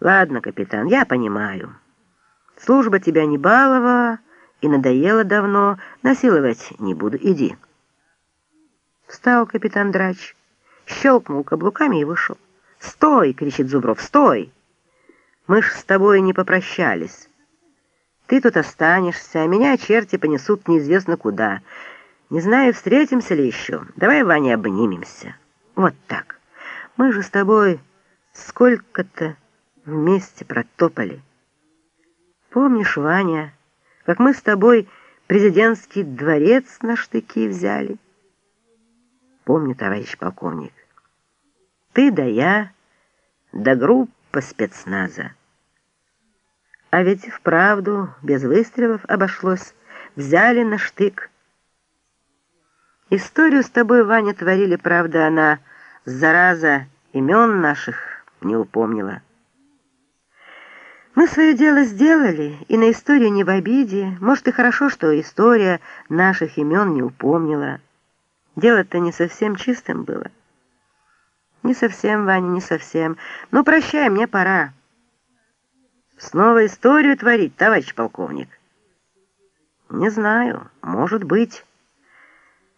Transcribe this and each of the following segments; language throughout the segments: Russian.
Ладно, капитан, я понимаю. Служба тебя не баловала и надоела давно, насиловать не буду, иди. Встал капитан Драч, щелкнул каблуками и вышел. «Стой!» — кричит Зубров. «Стой! Мы ж с тобой не попрощались. Ты тут останешься, а меня черти понесут неизвестно куда. Не знаю, встретимся ли еще. Давай, Ваня, обнимемся. Вот так. Мы же с тобой сколько-то вместе протопали. Помнишь, Ваня, как мы с тобой президентский дворец на штыки взяли? Помню, товарищ полковник. Ты да я, да группа спецназа. А ведь вправду без выстрелов обошлось. Взяли на штык. Историю с тобой, Ваня, творили, правда, она, зараза, имен наших не упомнила. Мы свое дело сделали, и на историю не в обиде. Может, и хорошо, что история наших имен не упомнила. Дело-то не совсем чистым было. Не совсем, Ваня, не совсем. Ну, прощай, мне пора. Снова историю творить, товарищ полковник? Не знаю, может быть.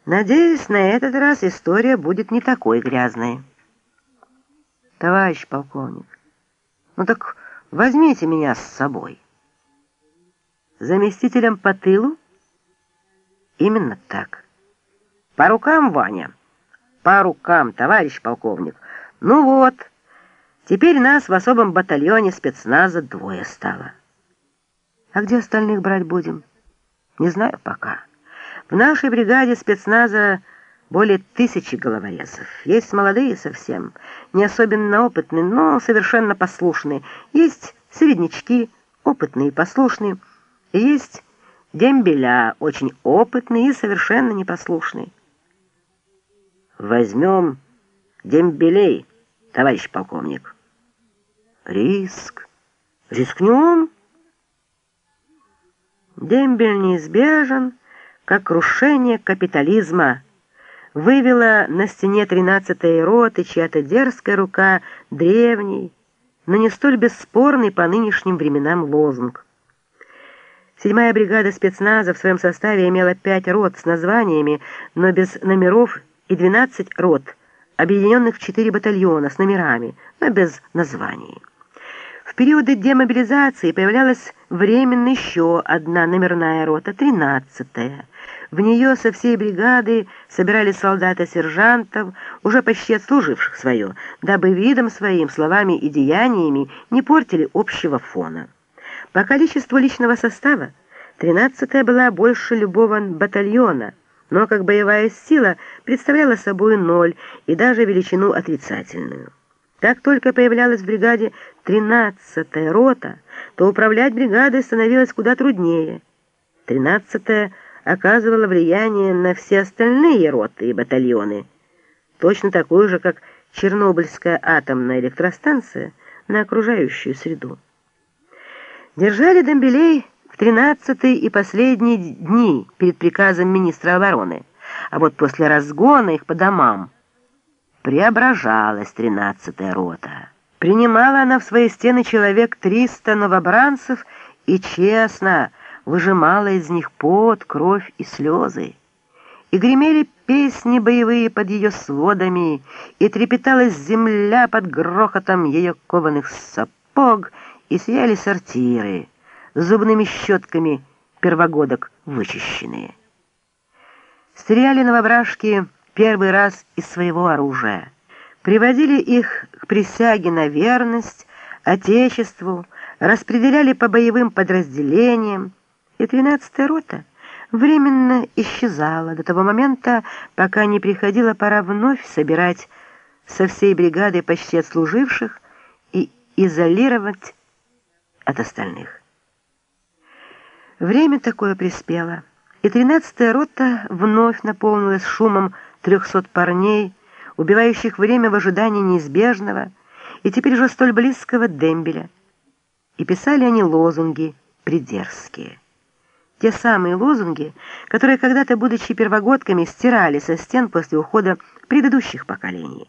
Надеюсь, на этот раз история будет не такой грязной. Товарищ полковник, ну так возьмите меня с собой. Заместителем по тылу? Именно так. По рукам, Ваня? По рукам, товарищ полковник. Ну вот, теперь нас в особом батальоне спецназа двое стало. А где остальных брать будем? Не знаю пока. В нашей бригаде спецназа более тысячи головорезов. Есть молодые совсем, не особенно опытные, но совершенно послушные. Есть среднячки, опытные и послушные. есть дембеля, очень опытные и совершенно непослушные. Возьмем дембелей, товарищ полковник. Риск. Рискнем? Дембель неизбежен, как крушение капитализма, вывела на стене тринадцатой роты чья-то дерзкая рука древний, но не столь бесспорный по нынешним временам лозунг. Седьмая бригада спецназа в своем составе имела пять рот с названиями, но без номеров и 12 рот, объединенных в 4 батальона с номерами, но без названий. В периоды демобилизации появлялась временно еще одна номерная рота, 13-я. В нее со всей бригады собирали солдата-сержантов, уже почти отслуживших свое, дабы видом своим, словами и деяниями не портили общего фона. По количеству личного состава 13-я была больше любого батальона – но как боевая сила представляла собой ноль и даже величину отрицательную. Как только появлялась в бригаде 13-я рота, то управлять бригадой становилось куда труднее. 13-я оказывала влияние на все остальные роты и батальоны, точно такое же, как Чернобыльская атомная электростанция на окружающую среду. Держали Домбелей тринадцатый и последние дни перед приказом министра обороны, а вот после разгона их по домам преображалась тринадцатая рота. Принимала она в свои стены человек триста новобранцев и честно выжимала из них пот, кровь и слезы. И гремели песни боевые под ее сводами, и трепеталась земля под грохотом ее кованых сапог, и сияли сортиры зубными щетками первогодок вычищенные. Стреляли новображки первый раз из своего оружия, приводили их к присяге на верность Отечеству, распределяли по боевым подразделениям, и 13-я рота временно исчезала до того момента, пока не приходила пора вновь собирать со всей бригады почти отслуживших и изолировать от остальных. Время такое приспело, и тринадцатая рота вновь наполнилась шумом трехсот парней, убивающих время в ожидании неизбежного и теперь уже столь близкого дембеля. И писали они лозунги придерзкие. Те самые лозунги, которые когда-то, будучи первогодками, стирали со стен после ухода предыдущих поколений.